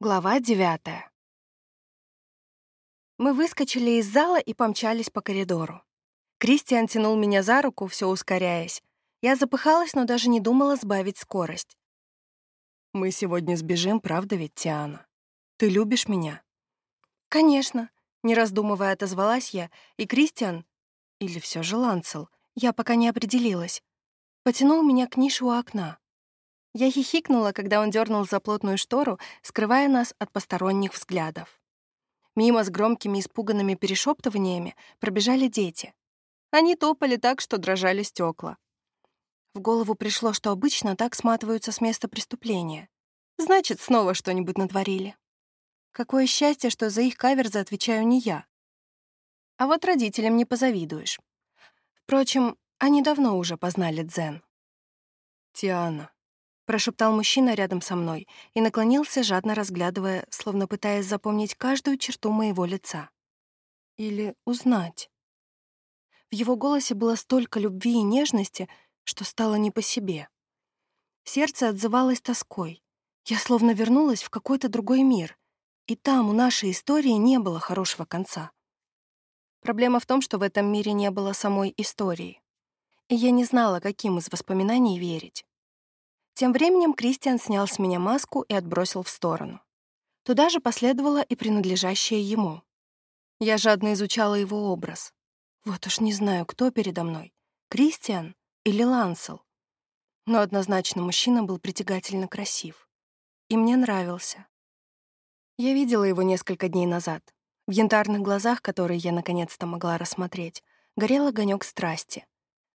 Глава девятая. Мы выскочили из зала и помчались по коридору. Кристиан тянул меня за руку, все ускоряясь. Я запыхалась, но даже не думала сбавить скорость. «Мы сегодня сбежим, правда ведь, Тиана? Ты любишь меня?» «Конечно», — не раздумывая отозвалась я, и Кристиан, или все же Ланцел, я пока не определилась, потянул меня к нише у окна. Я хихикнула, когда он дернул за плотную штору, скрывая нас от посторонних взглядов. Мимо с громкими испуганными перешептываниями пробежали дети. Они топали так, что дрожали стекла. В голову пришло, что обычно так сматываются с места преступления. Значит, снова что-нибудь натворили. Какое счастье, что за их каверзы отвечаю не я. А вот родителям не позавидуешь. Впрочем, они давно уже познали дзен. «Тиана», прошептал мужчина рядом со мной и наклонился, жадно разглядывая, словно пытаясь запомнить каждую черту моего лица. Или узнать. В его голосе было столько любви и нежности, что стало не по себе. Сердце отзывалось тоской. Я словно вернулась в какой-то другой мир, и там у нашей истории не было хорошего конца. Проблема в том, что в этом мире не было самой истории. И я не знала, каким из воспоминаний верить. Тем временем Кристиан снял с меня маску и отбросил в сторону. Туда же последовало и принадлежащее ему. Я жадно изучала его образ. Вот уж не знаю, кто передо мной — Кристиан или Лансел. Но однозначно мужчина был притягательно красив. И мне нравился. Я видела его несколько дней назад. В янтарных глазах, которые я наконец-то могла рассмотреть, горел огонек страсти.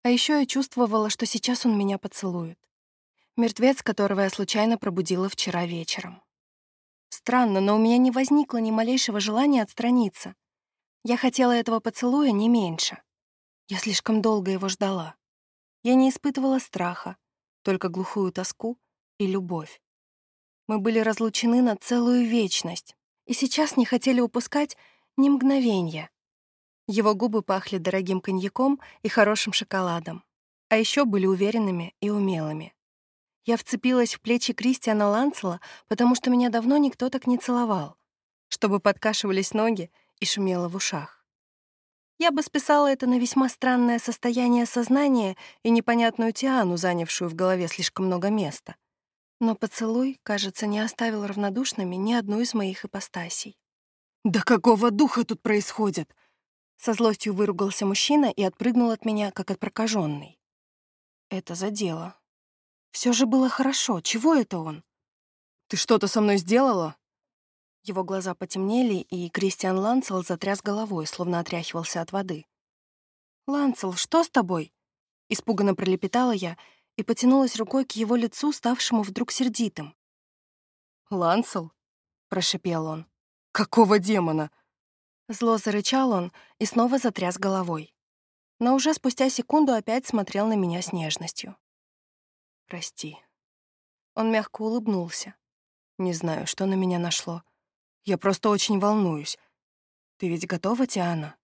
А еще я чувствовала, что сейчас он меня поцелует. Мертвец, которого я случайно пробудила вчера вечером. Странно, но у меня не возникло ни малейшего желания отстраниться. Я хотела этого поцелуя не меньше. Я слишком долго его ждала. Я не испытывала страха, только глухую тоску и любовь. Мы были разлучены на целую вечность, и сейчас не хотели упускать ни мгновения. Его губы пахли дорогим коньяком и хорошим шоколадом, а еще были уверенными и умелыми. Я вцепилась в плечи Кристиана Ланцела, потому что меня давно никто так не целовал, чтобы подкашивались ноги и шумело в ушах. Я бы списала это на весьма странное состояние сознания и непонятную Тиану, занявшую в голове слишком много места. Но поцелуй, кажется, не оставил равнодушными ни одну из моих ипостасей. «Да какого духа тут происходит?» Со злостью выругался мужчина и отпрыгнул от меня, как от прокаженной. Это задело. Все же было хорошо. Чего это он? «Ты что-то со мной сделала?» Его глаза потемнели, и Кристиан Ланцел затряс головой, словно отряхивался от воды. «Ланцел, что с тобой?» Испуганно пролепетала я и потянулась рукой к его лицу, ставшему вдруг сердитым. «Ланцел?» — прошипел он. «Какого демона?» Зло зарычал он и снова затряс головой. Но уже спустя секунду опять смотрел на меня с нежностью. Прости. Он мягко улыбнулся. Не знаю, что на меня нашло. Я просто очень волнуюсь. Ты ведь готова, Тиана?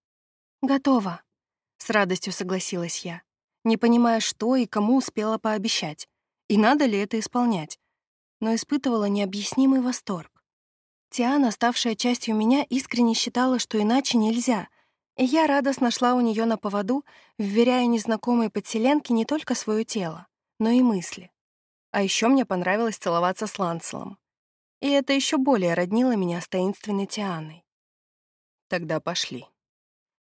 Готова. С радостью согласилась я, не понимая, что и кому успела пообещать, и надо ли это исполнять, но испытывала необъяснимый восторг. Тиана, ставшая частью меня, искренне считала, что иначе нельзя, и я радостно шла у нее на поводу, вверяя незнакомой подселенке не только свое тело, но и мысли. А еще мне понравилось целоваться с Ланселом. И это еще более роднило меня с таинственной Тианой. Тогда пошли.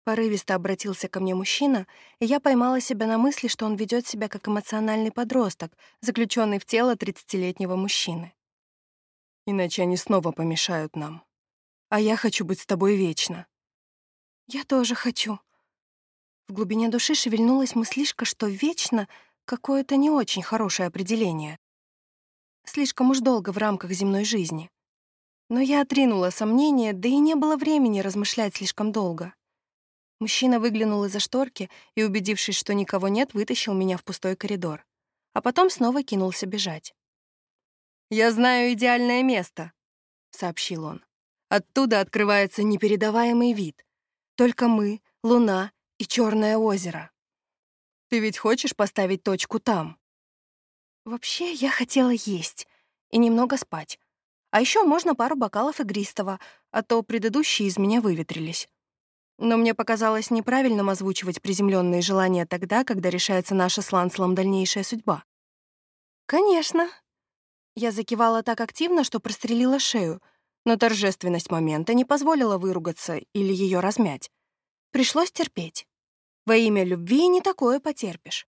Порывисто обратился ко мне мужчина, и я поймала себя на мысли, что он ведет себя как эмоциональный подросток, заключенный в тело 30-летнего мужчины. Иначе они снова помешают нам. А я хочу быть с тобой вечно. Я тоже хочу. В глубине души шевельнулась мыслишка, что «вечно» Какое-то не очень хорошее определение. Слишком уж долго в рамках земной жизни. Но я отринула сомнения, да и не было времени размышлять слишком долго. Мужчина выглянул из-за шторки и, убедившись, что никого нет, вытащил меня в пустой коридор. А потом снова кинулся бежать. «Я знаю идеальное место», — сообщил он. «Оттуда открывается непередаваемый вид. Только мы, луна и черное озеро». Ты ведь хочешь поставить точку там? Вообще, я хотела есть и немного спать. А еще можно пару бокалов игристого, а то предыдущие из меня выветрились. Но мне показалось неправильным озвучивать приземленные желания тогда, когда решается наша с Ланселом дальнейшая судьба. «Конечно». Я закивала так активно, что прострелила шею, но торжественность момента не позволила выругаться или ее размять. Пришлось терпеть. Во имя любви не такое потерпишь.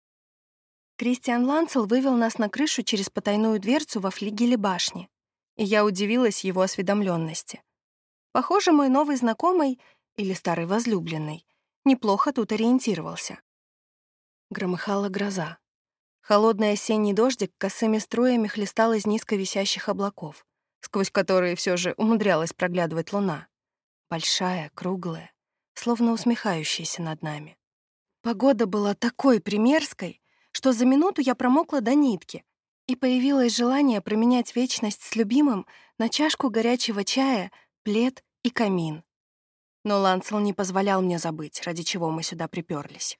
Кристиан Ланцел вывел нас на крышу через потайную дверцу во флигеле башни, и я удивилась его осведомленности. Похоже, мой новый знакомый или старый возлюбленный неплохо тут ориентировался. Громыхала гроза. Холодный осенний дождик косыми струями хлестал из низко висящих облаков, сквозь которые все же умудрялась проглядывать луна. Большая, круглая, словно усмехающаяся над нами. Погода была такой примерской, что за минуту я промокла до нитки, и появилось желание променять вечность с любимым на чашку горячего чая, плед и камин. Но Лансел не позволял мне забыть, ради чего мы сюда приперлись.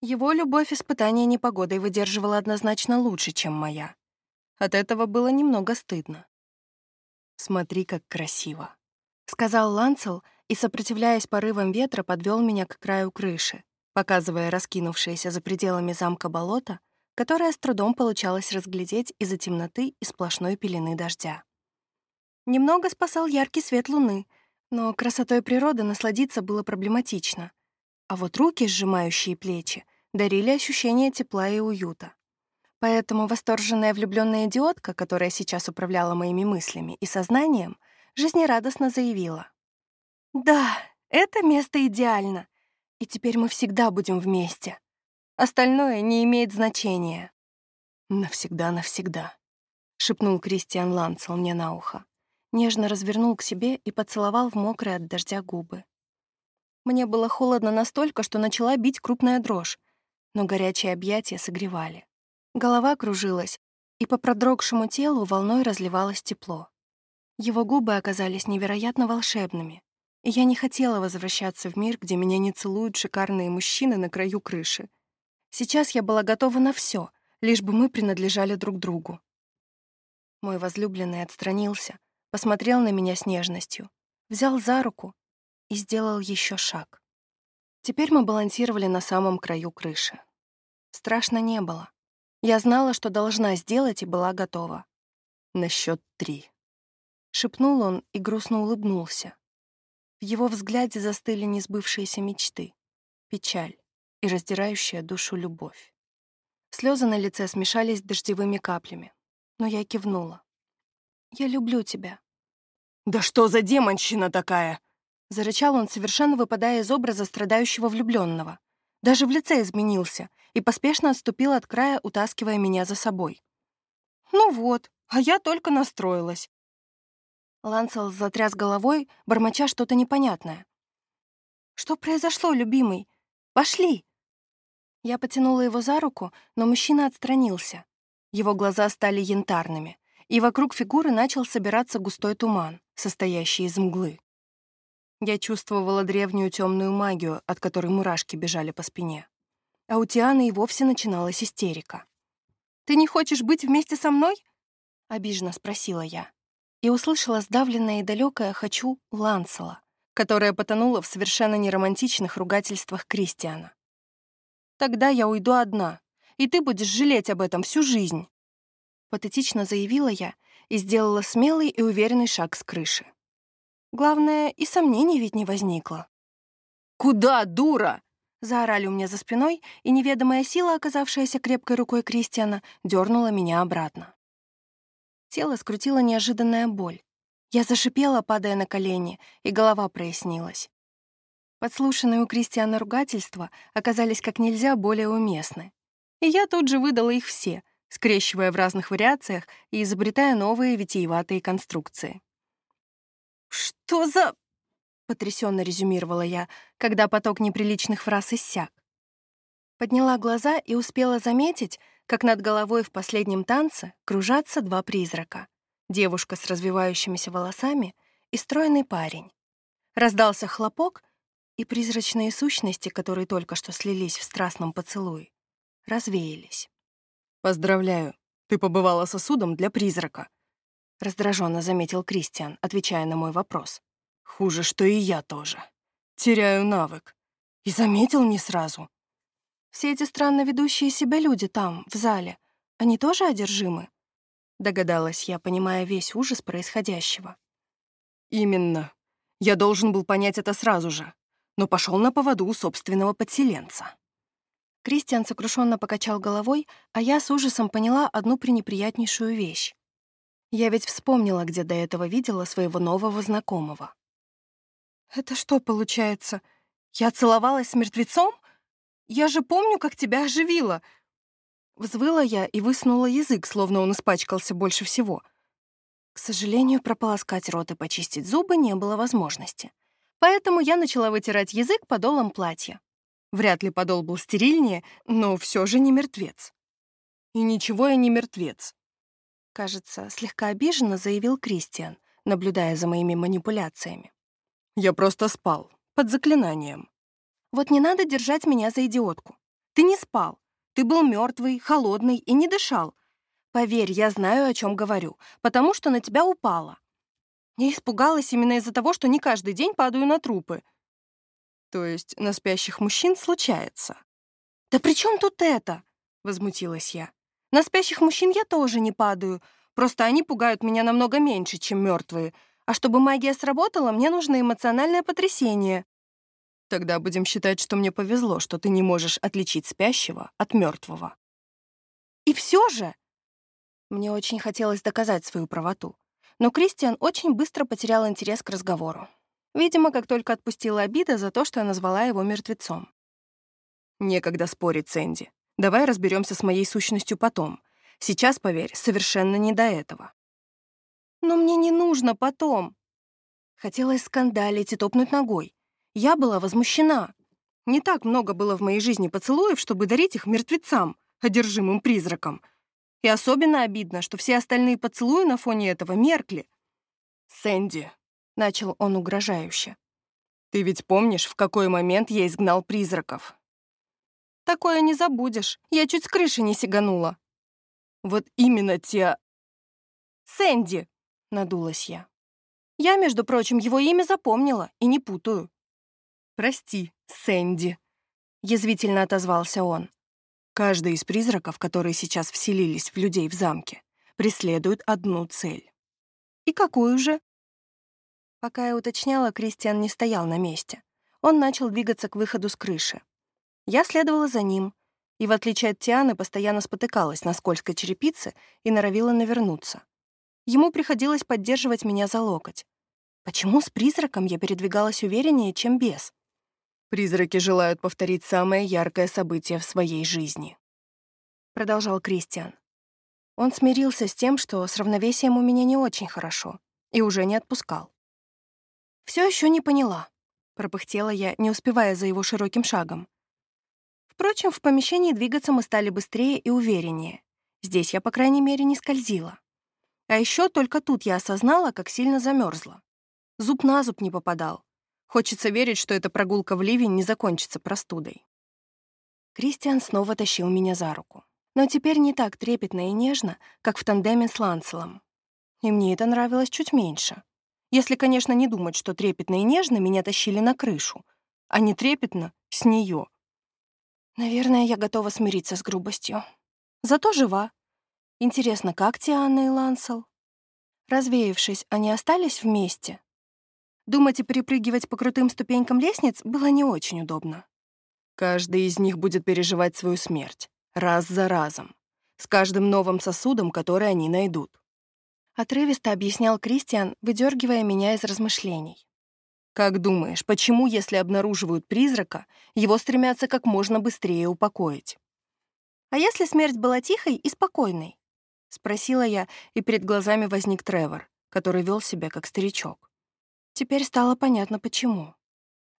Его любовь испытания непогодой выдерживала однозначно лучше, чем моя. От этого было немного стыдно. «Смотри, как красиво», — сказал Ланцел и, сопротивляясь порывам ветра, подвел меня к краю крыши, показывая раскинувшееся за пределами замка болото, которое с трудом получалось разглядеть из-за темноты и сплошной пелены дождя. Немного спасал яркий свет луны, но красотой природы насладиться было проблематично. А вот руки, сжимающие плечи, дарили ощущение тепла и уюта. Поэтому восторженная влюбленная идиотка, которая сейчас управляла моими мыслями и сознанием, жизнерадостно заявила. «Да, это место идеально, и теперь мы всегда будем вместе. Остальное не имеет значения». «Навсегда-навсегда», — шепнул Кристиан Ланцел мне на ухо. Нежно развернул к себе и поцеловал в мокрые от дождя губы. Мне было холодно настолько, что начала бить крупная дрожь, но горячие объятия согревали. Голова кружилась, и по продрогшему телу волной разливалось тепло. Его губы оказались невероятно волшебными, я не хотела возвращаться в мир, где меня не целуют шикарные мужчины на краю крыши. Сейчас я была готова на все, лишь бы мы принадлежали друг другу. Мой возлюбленный отстранился, посмотрел на меня с нежностью, взял за руку и сделал еще шаг. Теперь мы балансировали на самом краю крыши. Страшно не было. Я знала, что должна сделать, и была готова. «На счет три», — шепнул он и грустно улыбнулся. В его взгляде застыли несбывшиеся мечты, печаль и раздирающая душу любовь. Слезы на лице смешались с дождевыми каплями, но я кивнула. «Я люблю тебя». «Да что за демонщина такая?» Зарычал он, совершенно выпадая из образа страдающего влюбленного. Даже в лице изменился и поспешно отступил от края, утаскивая меня за собой. «Ну вот, а я только настроилась». Лансел затряс головой, бормоча что-то непонятное. «Что произошло, любимый? Пошли!» Я потянула его за руку, но мужчина отстранился. Его глаза стали янтарными, и вокруг фигуры начал собираться густой туман, состоящий из мглы. Я чувствовала древнюю темную магию, от которой мурашки бежали по спине. А у Тианы и вовсе начиналась истерика. «Ты не хочешь быть вместе со мной?» — обиженно спросила я. И услышала сдавленное и далекое «хочу» Лансела, которое потонуло в совершенно неромантичных ругательствах Кристиана. «Тогда я уйду одна, и ты будешь жалеть об этом всю жизнь», — патетично заявила я и сделала смелый и уверенный шаг с крыши. Главное, и сомнений ведь не возникло. «Куда, дура?» — заорали у меня за спиной, и неведомая сила, оказавшаяся крепкой рукой Кристиана, дернула меня обратно. Тело скрутило неожиданная боль. Я зашипела, падая на колени, и голова прояснилась. Подслушанные у Кристиана ругательства оказались как нельзя более уместны. И я тут же выдала их все, скрещивая в разных вариациях и изобретая новые витиеватые конструкции. «Что за...» — потрясенно резюмировала я, когда поток неприличных фраз иссяк. Подняла глаза и успела заметить, как над головой в последнем танце кружатся два призрака. Девушка с развивающимися волосами и стройный парень. Раздался хлопок, и призрачные сущности, которые только что слились в страстном поцелуе, развеялись. «Поздравляю, ты побывала сосудом для призрака», — раздраженно заметил Кристиан, отвечая на мой вопрос. «Хуже, что и я тоже. Теряю навык. И заметил не сразу». «Все эти странно ведущие себя люди там, в зале, они тоже одержимы?» Догадалась я, понимая весь ужас происходящего. «Именно. Я должен был понять это сразу же, но пошел на поводу у собственного подселенца». Кристиан сокрушенно покачал головой, а я с ужасом поняла одну пренеприятнейшую вещь. Я ведь вспомнила, где до этого видела своего нового знакомого. «Это что получается? Я целовалась с мертвецом? Я же помню, как тебя оживила!» Взвыла я и высунула язык, словно он испачкался больше всего. К сожалению, прополоскать рот и почистить зубы не было возможности. Поэтому я начала вытирать язык подолом платья. Вряд ли подол был стерильнее, но все же не мертвец. И ничего я не мертвец. Кажется, слегка обиженно заявил Кристиан, наблюдая за моими манипуляциями. Я просто спал, под заклинанием. Вот не надо держать меня за идиотку. Ты не спал. Ты был мертвый, холодный и не дышал. Поверь, я знаю, о чем говорю, потому что на тебя упало. Я испугалась именно из-за того, что не каждый день падаю на трупы. То есть на спящих мужчин случается. «Да при чем тут это?» — возмутилась я. «На спящих мужчин я тоже не падаю, просто они пугают меня намного меньше, чем мертвые. А чтобы магия сработала, мне нужно эмоциональное потрясение». Тогда будем считать, что мне повезло, что ты не можешь отличить спящего от мертвого. И все же... Мне очень хотелось доказать свою правоту, но Кристиан очень быстро потерял интерес к разговору. Видимо, как только отпустила обида за то, что я назвала его мертвецом. Некогда спорить, Сэнди. Давай разберемся с моей сущностью потом. Сейчас, поверь, совершенно не до этого. Но мне не нужно потом. Хотелось скандалить и топнуть ногой. Я была возмущена. Не так много было в моей жизни поцелуев, чтобы дарить их мертвецам, одержимым призракам. И особенно обидно, что все остальные поцелуи на фоне этого меркли. «Сэнди», начал он угрожающе. «Ты ведь помнишь, в какой момент я изгнал призраков?» «Такое не забудешь. Я чуть с крыши не сиганула». «Вот именно те...» «Сэнди!» — надулась я. «Я, между прочим, его имя запомнила и не путаю». «Прости, Сэнди», — язвительно отозвался он. «Каждый из призраков, которые сейчас вселились в людей в замке, преследует одну цель». «И какую же?» Пока я уточняла, Кристиан не стоял на месте. Он начал двигаться к выходу с крыши. Я следовала за ним, и, в отличие от Тианы, постоянно спотыкалась на скользкой черепице и норовила навернуться. Ему приходилось поддерживать меня за локоть. Почему с призраком я передвигалась увереннее, чем без? «Призраки желают повторить самое яркое событие в своей жизни», — продолжал Кристиан. Он смирился с тем, что с равновесием у меня не очень хорошо, и уже не отпускал. Все еще не поняла», — пропыхтела я, не успевая за его широким шагом. Впрочем, в помещении двигаться мы стали быстрее и увереннее. Здесь я, по крайней мере, не скользила. А еще только тут я осознала, как сильно замерзла. Зуб на зуб не попадал. Хочется верить, что эта прогулка в ливень не закончится простудой. Кристиан снова тащил меня за руку. Но теперь не так трепетно и нежно, как в тандеме с Ланселом. И мне это нравилось чуть меньше. Если, конечно, не думать, что трепетно и нежно меня тащили на крышу, а не трепетно с нее. Наверное, я готова смириться с грубостью. Зато жива. Интересно, как Тиана и Лансел? Развеявшись, они остались вместе? Думать и перепрыгивать по крутым ступенькам лестниц было не очень удобно. Каждый из них будет переживать свою смерть, раз за разом, с каждым новым сосудом, который они найдут. Отрывисто объяснял Кристиан, выдергивая меня из размышлений. «Как думаешь, почему, если обнаруживают призрака, его стремятся как можно быстрее упокоить?» «А если смерть была тихой и спокойной?» — спросила я, и перед глазами возник Тревор, который вел себя как старичок. Теперь стало понятно, почему.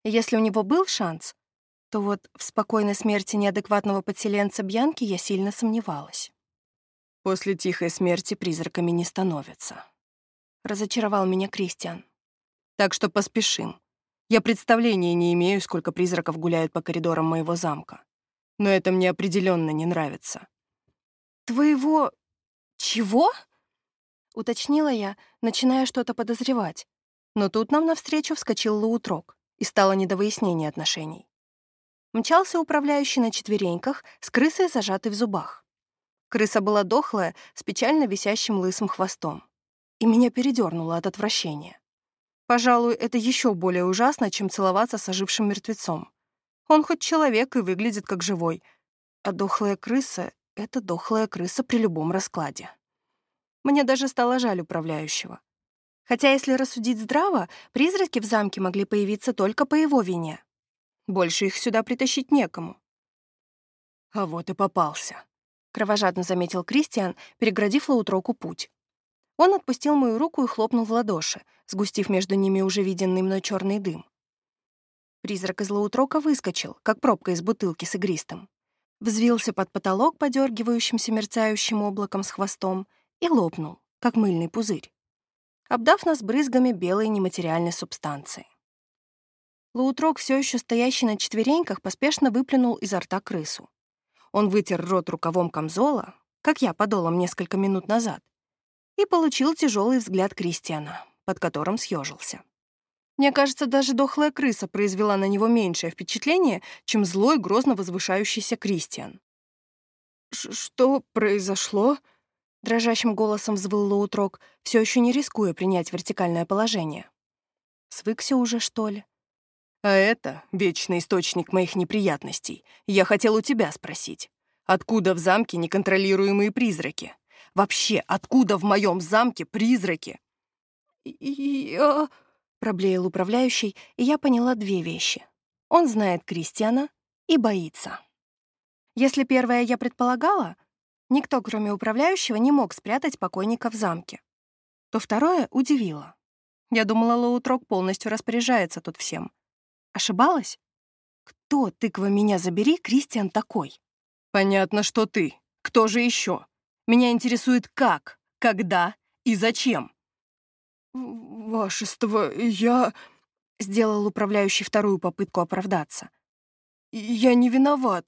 Если у него был шанс, то вот в спокойной смерти неадекватного подселенца Бьянки я сильно сомневалась. После тихой смерти призраками не становятся. Разочаровал меня Кристиан. Так что поспешим. Я представления не имею, сколько призраков гуляют по коридорам моего замка. Но это мне определенно не нравится. Твоего... чего? — уточнила я, начиная что-то подозревать. Но тут нам навстречу вскочил Лаутрок, и стало не до выяснения отношений. Мчался управляющий на четвереньках с крысой, зажатой в зубах. Крыса была дохлая, с печально висящим лысым хвостом. И меня передернуло от отвращения. Пожалуй, это еще более ужасно, чем целоваться с ожившим мертвецом. Он хоть человек и выглядит как живой, а дохлая крыса — это дохлая крыса при любом раскладе. Мне даже стало жаль управляющего. Хотя, если рассудить здраво, призраки в замке могли появиться только по его вине. Больше их сюда притащить некому. «А вот и попался», — кровожадно заметил Кристиан, переградив Лаутроку путь. Он отпустил мою руку и хлопнул в ладоши, сгустив между ними уже виденный мной черный дым. Призрак из Лаутрока выскочил, как пробка из бутылки с игристым. Взвился под потолок подергивающимся мерцающим облаком с хвостом и лопнул, как мыльный пузырь обдав нас брызгами белой нематериальной субстанции. Лаутрок, все еще стоящий на четвереньках, поспешно выплюнул изо рта крысу. Он вытер рот рукавом камзола, как я подолом несколько минут назад, и получил тяжелый взгляд Кристиана, под которым съежился. Мне кажется, даже дохлая крыса произвела на него меньшее впечатление, чем злой, грозно возвышающийся Кристиан. «Что произошло?» Дрожащим голосом взвыл Лоутрок, все еще не рискуя принять вертикальное положение. Свыкся уже, что ли? А это вечный источник моих неприятностей. Я хотел у тебя спросить. Откуда в замке неконтролируемые призраки? Вообще, откуда в моем замке призраки? Я... Проблеял управляющий, и я поняла две вещи. Он знает Кристиана и боится. Если первое я предполагала, Никто, кроме управляющего, не мог спрятать покойника в замке. То второе удивило. Я думала, Лоутрок полностью распоряжается тут всем. Ошибалась? Кто, тыква меня забери, Кристиан такой? Понятно, что ты. Кто же еще? Меня интересует как, когда и зачем. Вашество, я... Сделал управляющий вторую попытку оправдаться. Я не виноват.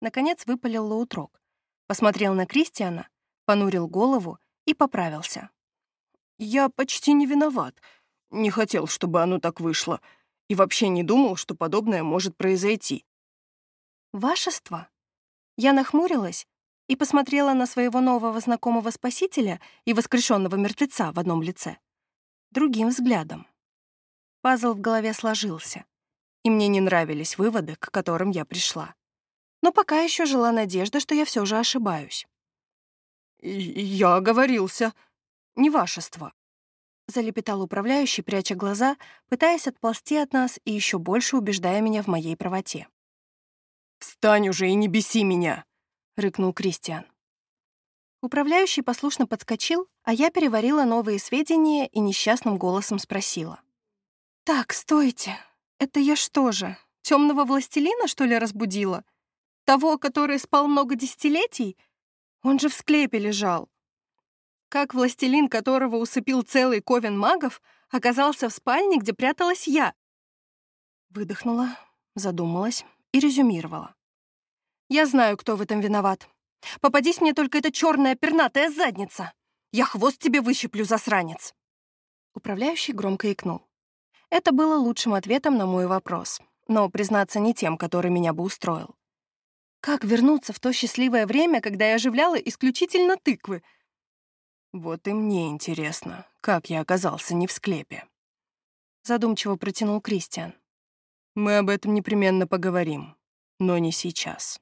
Наконец выпалил Лоутрок посмотрел на Кристиана, понурил голову и поправился. «Я почти не виноват. Не хотел, чтобы оно так вышло. И вообще не думал, что подобное может произойти». «Вашество?» Я нахмурилась и посмотрела на своего нового знакомого спасителя и воскрешенного мертвеца в одном лице. Другим взглядом. Пазл в голове сложился, и мне не нравились выводы, к которым я пришла но пока еще жила надежда, что я все же ошибаюсь. «Я оговорился. Не вашество», — залепетал управляющий, пряча глаза, пытаясь отползти от нас и еще больше убеждая меня в моей правоте. «Встань уже и не беси меня!» — рыкнул Кристиан. Управляющий послушно подскочил, а я переварила новые сведения и несчастным голосом спросила. «Так, стойте. Это я что же, темного властелина, что ли, разбудила? Того, который спал много десятилетий? Он же в склепе лежал. Как властелин, которого усыпил целый ковен магов, оказался в спальне, где пряталась я? Выдохнула, задумалась и резюмировала. Я знаю, кто в этом виноват. Попадись мне только эта черная пернатая задница. Я хвост тебе выщиплю, засранец. Управляющий громко икнул. Это было лучшим ответом на мой вопрос, но, признаться, не тем, который меня бы устроил. Как вернуться в то счастливое время, когда я оживляла исключительно тыквы? Вот и мне интересно, как я оказался не в склепе. Задумчиво протянул Кристиан. Мы об этом непременно поговорим, но не сейчас.